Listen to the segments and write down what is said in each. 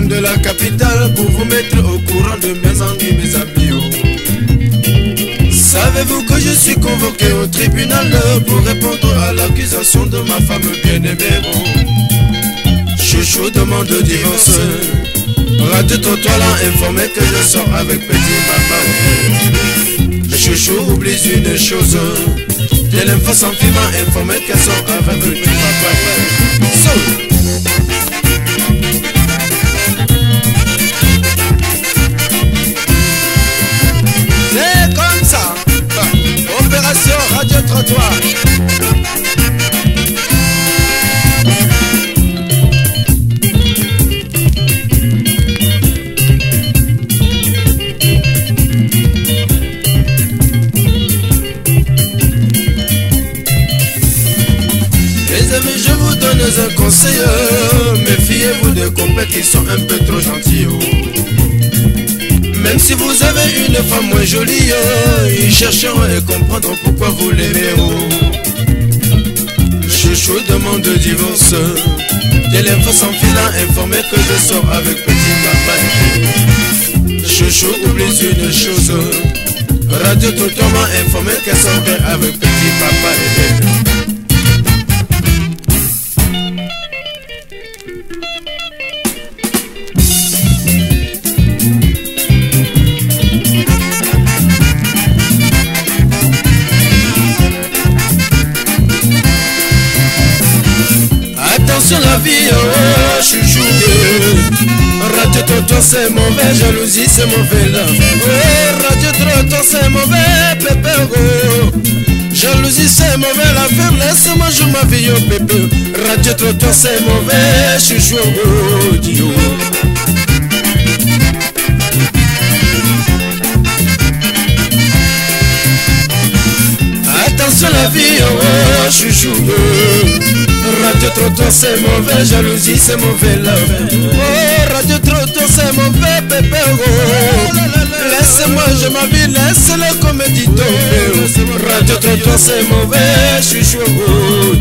vital pour vous mettre au courant de mes ennuis, mes amis. Savez-vous que je suis convoqué au tribunal pour répondre à l'accusation de ma femme bien-aimée? Chouchou demande divorce. Radio Trottoir l'a informé que je sors avec petit maman. Chouchou oublie une chose. De l'info sans m'a informé qu'elle sort avec amis, je vous donne un conseil. Méfiez-vous des copains qui sont un peu trop gentils. Même si vous avez une femme moins jolie, ils chercheront à comprendre pourquoi vous l'aimez. Chouchou demande divorce. Téléphone sans fil informé que je sors avec petit papa. Chouchou oublie une chose. Radio Toto m'a informé qu'elle sortait avec petit papa. Attention la vie, oh, chouchou Radio Toto c'est mauvais, jalousie c'est mauvais là. Oh, Radio Toto c'est mauvais, pépé oh. Jalousie c'est mauvais, la femme laisse-moi jouer ma vie, oh pépé. Radio Toto c'est mauvais, chouchou oh, Attention la vie, oh, oh chouchou oh. Radio Trottoir c'est mauvais, jalousie c'est mauvais love Oh Radio Trottoir c'est mauvais bébé oh Laisse-moi je ma vie, laisse-le comédie tomber. Radio Trottoir c'est mauvais, chouchou oh.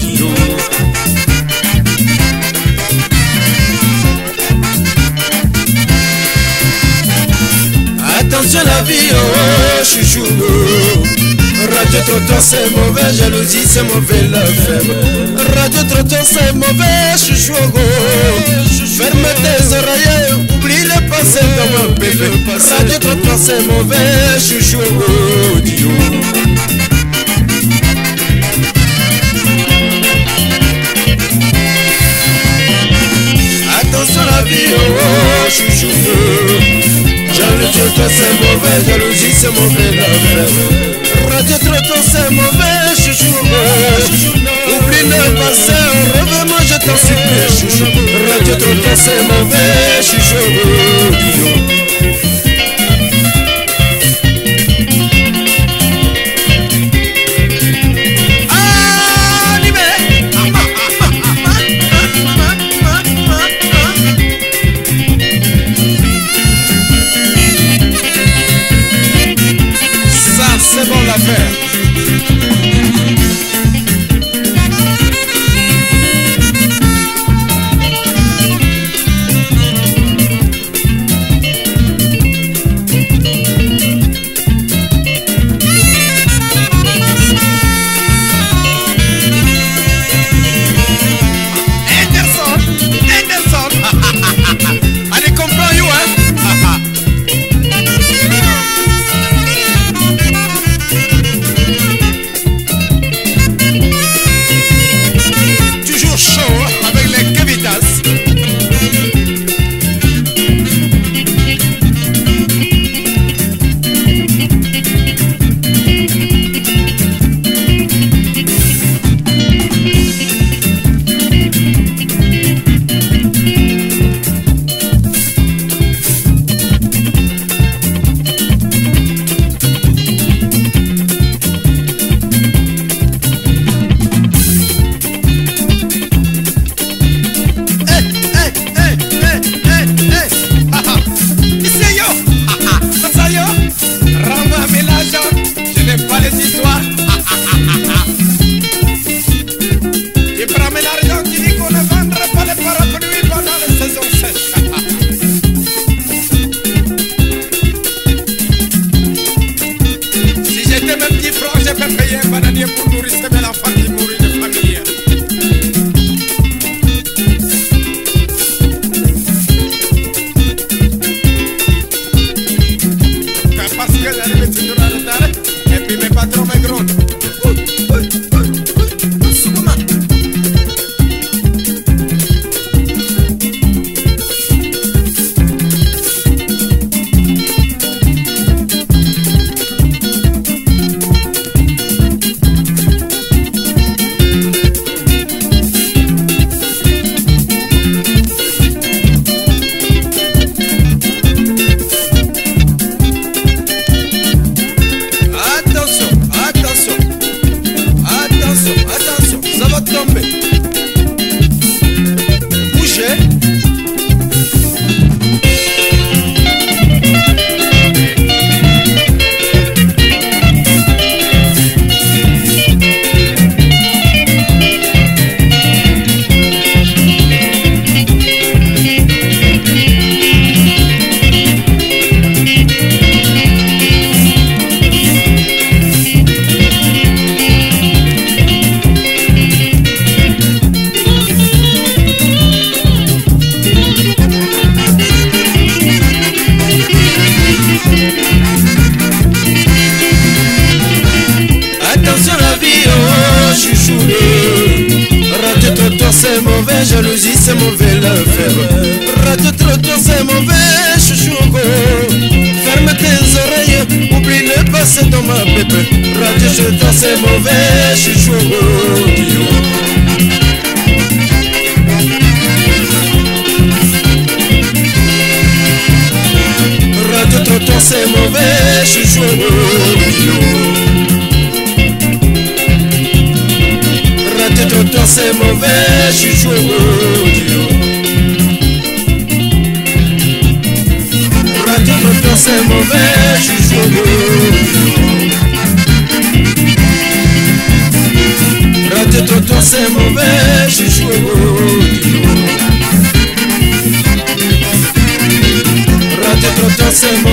Attention la vie, oh, oh chouchou oh. Radio Trottoir c'est mauvais, jalousie c'est mauvais love Radio Trottoir c'est mauvais, chouchou oh. Ferme tes oreilles, oublie le passé dans ma bébé Radio Trottoir c'est mauvais, chouchou oh, Dio. Attention la vie, oh, oh chouchou. Jalousie c'est mauvais, jalousie c'est mauvais love Radio Trottoir c'est mauvais, chouchou. Oublie le passé, reviens-moi je t'en supplie chouchou Radio Trottoir c'est mauvais, chouchou mauvais l'affaire Radio trottoir c'est mauvais chouchouango Ferme tes oreilles, oublie le passé dans ma bébé. Radio trottoir c'est mauvais chouchouango Radio